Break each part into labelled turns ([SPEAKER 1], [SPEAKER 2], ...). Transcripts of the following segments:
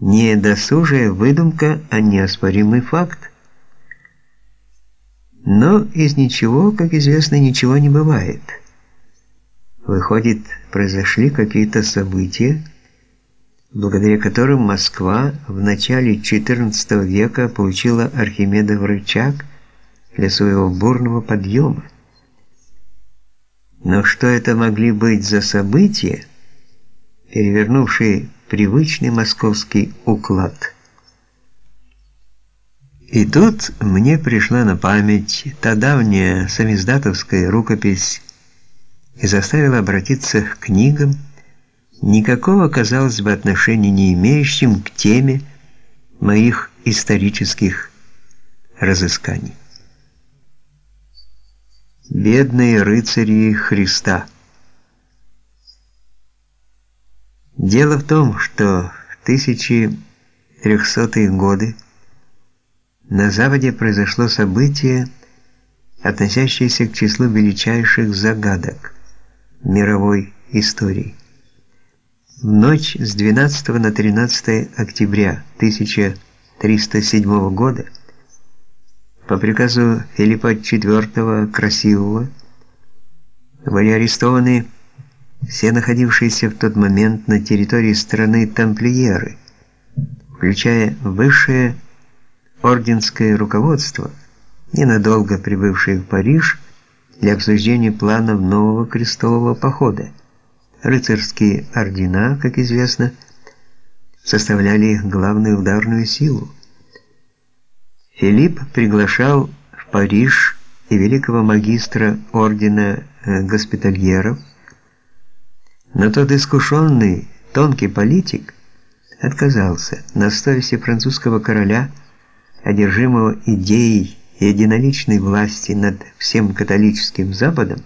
[SPEAKER 1] Не досужая выдумка, а неоспоримый факт. Но из ничего, как известно, ничего не бывает. Выходит, произошли какие-то события, благодаря которым Москва в начале XIV века получила Архимедов рычаг для своего бурного подъема. Но что это могли быть за события, перевернувшие привычный московский уклад? И тут мне пришла на память та давняя самиздатовская рукопись и заставила обратиться к книгам, никакого, казалось бы, отношения не имеющим к теме моих исторических разысканий. Бедные рыцари Христа. Дело в том, что в 1300-е годы на Западе произошло событие, относящееся к числу величайших загадок мировой истории. В ночь с 12 на 13 октября 1307 года по приказу Филиппа IV Красивого были арестованы все находившиеся в тот момент на территории страны тамплиеры, включая высшее орденское руководство, ненадолго прибывшее в Париж для обсуждения планов нового крестового похода. Рыцарские ордена, как известно, составляли их главную ударную силу. Филипп приглашал в Париж и великого магистра ордена э, госпитальеров, но тот искушенный, тонкий политик отказался на совести французского короля, одержимого идеей единоличной власти над всем католическим Западом,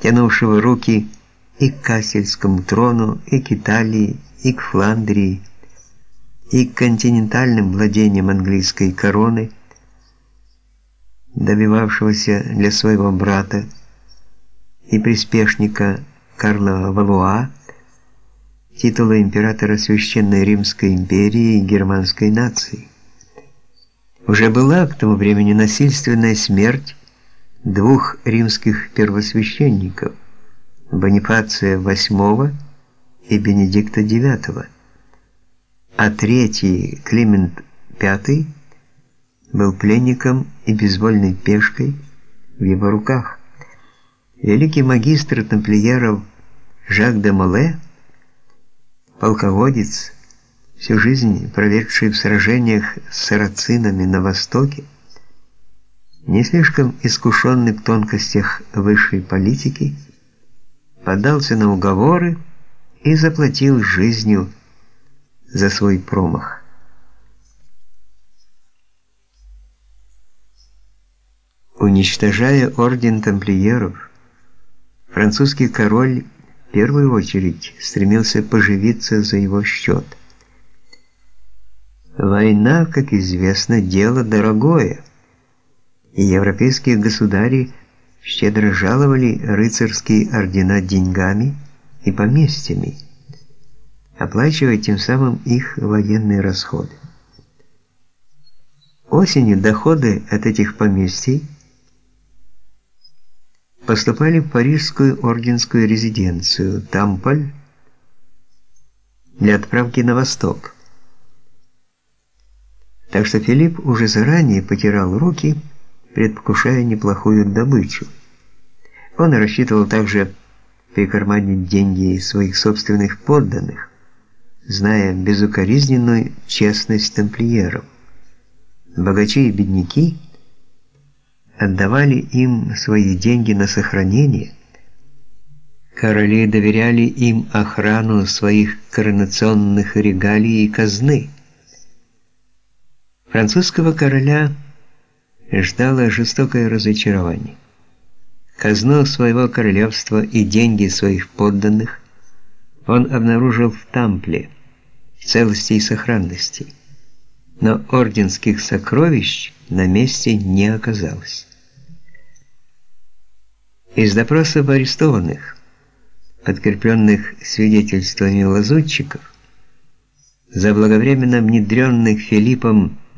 [SPEAKER 1] тянувшего руки и к Кассельскому трону, и к Италии, и к Фландрии, и к континентальным владениям английской короны, добивавшегося для своего брата и приспешника Карла Валуа титула императора Священной Римской империи и германской нации. Уже была к тому времени насильственная смерть двух римских первосвященников Бонифация VIII и Бенедикта IX а третий, Климент V, был пленником и безвольной пешкой в его руках. Великий магистр тамплиеров Жак де Моле, полководец, всю жизнь проведший в сражениях с сарацинами на Востоке, не слишком искушенный в тонкостях высшей политики, поддался на уговоры и заплатил жизнью за свой промах. Уничтожая орден тамплиеров, французский король в первую очередь стремился поживиться за его счет. Война, как известно, дело дорогое, и европейские государи щедро жаловали рыцарские ордена деньгами и поместьями оплачивая тем самым их военные расходы. Осенью доходы от этих поместий поступали в парижскую орденскую резиденцию Тамполь для отправки на восток. Так что Филипп уже заранее потирал руки, предвкушая неплохую добычу. Он рассчитывал также прикарманить деньги своих собственных подданных, зная безукоризненную честность тамплиеров. Богачи и бедняки отдавали им свои деньги на сохранение. Короли доверяли им охрану своих коронационных регалий и казны. Французского короля ждало жестокое разочарование. Казну своего королевства и деньги своих подданных он обнаружил в Тампле – целости и сохранности. Но орденских сокровищ на месте не оказалось. Из допросов арестованных, подкрепленных свидетельствами лазутчиков, заблаговременно внедренных Филиппом